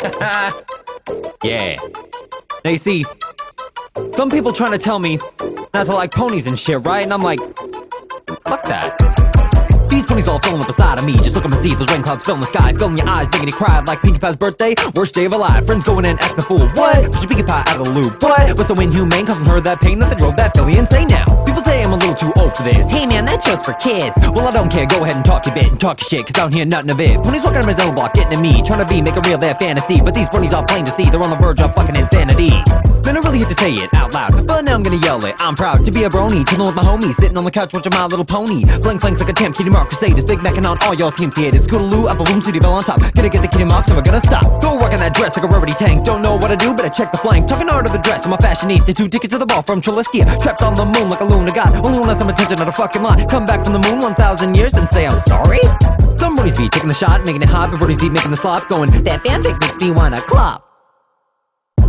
yeah. Now you see, some people trying to tell me not to like ponies and shit, right? And I'm like, fuck that. These ponies all filling up inside of me. Just look at my see those rain clouds filling the sky, filling your eyes, making you cry like Pinkie Pie's birthday. Worst day of her life. Friends going in acting a fool. What? Push your Pinkie Pie out of the loop. What? Was so inhumane, causing her that pain that they drove that filly insane now. People say I'm a little too old for this. Hey man, that's just for kids. Well, I don't care. Go ahead and talk your bit and talk your shit, cause I don't hear nothing of it. Ponies walking on my double block, getting at me, trying to be, make it real, their fantasy. But these ponies are plain to see, they're on the verge of fucking insanity. Man, I really hate to say it out loud, but now I'm gonna yell it. I'm proud to be a brony, chilling with my homies, sitting on the couch watching My Little Pony. Blank flanks like a champ, Cutie Crusaders, Big Mac and on all y'all CMC haters. Scootaloo, Apple Bloom, Sweetie Belle on top. Gonna get the Cutie Mark, so we're gonna stop. Go work on that dress like a rarity tank. Don't know what to do, but I check the flank. Talking art of the dress, I'm a fashionista. Two tickets to the ball from Celestia. Trapped on the moon like a of God. Only one has some attention at a fucking line. Come back from the moon 1,000 years and say I'm sorry? Somebody's be taking the shot, making it hot, everybody's be making the slop, going, that fanfic makes me wanna clap.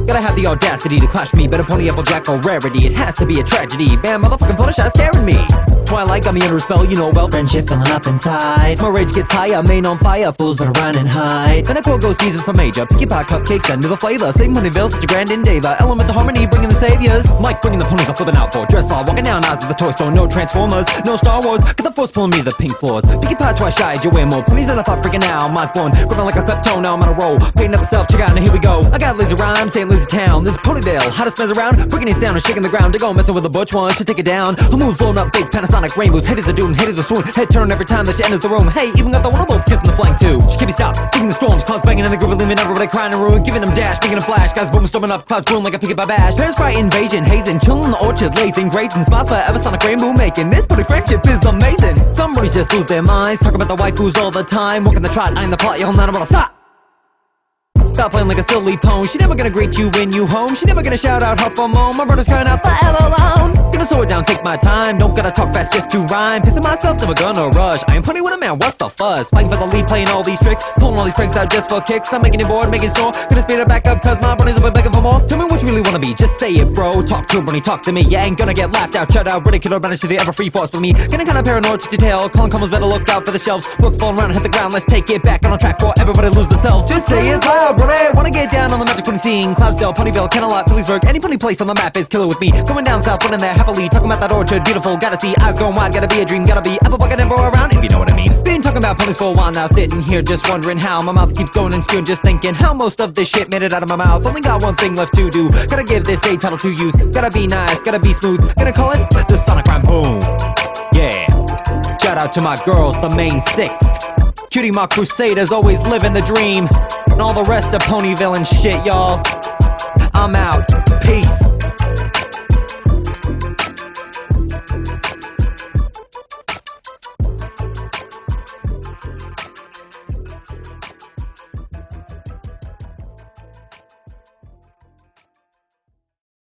Gotta have the audacity to clash me, a pony applejack or rarity. It has to be a tragedy. Man, motherfucking Fluttershy scaring me. Twilight got me under a spell, you know well. Friendship filling up inside. My rage gets higher, main on fire. Fools better run and hide. Then a quote goes Jesus some major. Pinkie Pie cupcakes under the flavor. sing Same Ponyville, such a grand endeavor. Elements of harmony, bringing the saviors. Mike bringing the ponies, I'm flipping out for. Dress all walking down eyes of the toy store. No Transformers, no Star Wars. Get the force pulling me to the pink floors. Pinkie Pie twice shy, you wear more. Ponies than I thought freaking out. Mine's born, gripping like a Pepto, now I'm on a roll. Painting up self, check out, now here we go. I got lazy rhymes, saying lazy town. This is Ponyville, hottest spins around. Breaking it down and shaking the ground. They go messing with the butch ones to take it down. Her moves blowing up, big Panasonic rainbows. Haters are doom, haters are swoon. Head turn every time that she enters the room. Hey, even got the Wonderbolts kissing the flank too. She can't be stopped, kicking the storms. Clouds banging in the groove, leaving everybody crying and ruin. Giving them dash, making a flash. Guys boom, storming up, clouds boom like a picket by bash. Parasprite invasion, hazing, chilling in the orchard, lazing, grazing. Spots forever, sonic rainbow making. This pony friendship is amazing. Somebody's just lose their minds, talk about the waifus all the time. Walking the trot, eyeing the plot, y'all not about to stop. Stop playing like a silly pone. She never gonna greet you when you home. She never gonna shout out or moan. My brother's crying out forever alone. Gonna slow it down, take my time. Don't gotta talk fast just to rhyme. Pissing myself, never gonna rush. I am funny when a man, what's the fuss? Fighting for the lead, playing all these tricks. Pulling all these pranks out just for kicks. I'm making it bored, making sore. Gonna speed it back up, cause my have been begging for more. Tell me what you really wanna be, just say it, bro. Talk to when talk to me. You ain't gonna get laughed out, shut out, ridiculed, banished to the Everfree force for me. Getting kinda paranoid to detail. Calling combos better look out for the shelves. Books falling around hit the ground. Let's take it back on track for everybody lose themselves. Just say it loud, bro. Wanna get down on the magic pony scene. Cloudsdale, Ponyville, Canterlot, Phillipsburg. Any pony place on the map is killer with me. Going down south, running there happily. Talking about that orchard, beautiful. Gotta see, eyes going wide. Gotta be a dream, gotta be apple bucket roll around, if you know what I mean. Been talking about ponies for a while now, sitting here just wondering how my mouth keeps going and spewing. Just thinking how most of this shit made it out of my mouth. Only got one thing left to do. Gotta give this a title to use. Gotta be nice, gotta be smooth. Gonna call it the Sonic Rhyme Boom. Yeah. Shout out to my girls, the main six. Cutie Mark Crusaders always living the dream. And all the rest of Ponyville and shit, y'all. I'm out.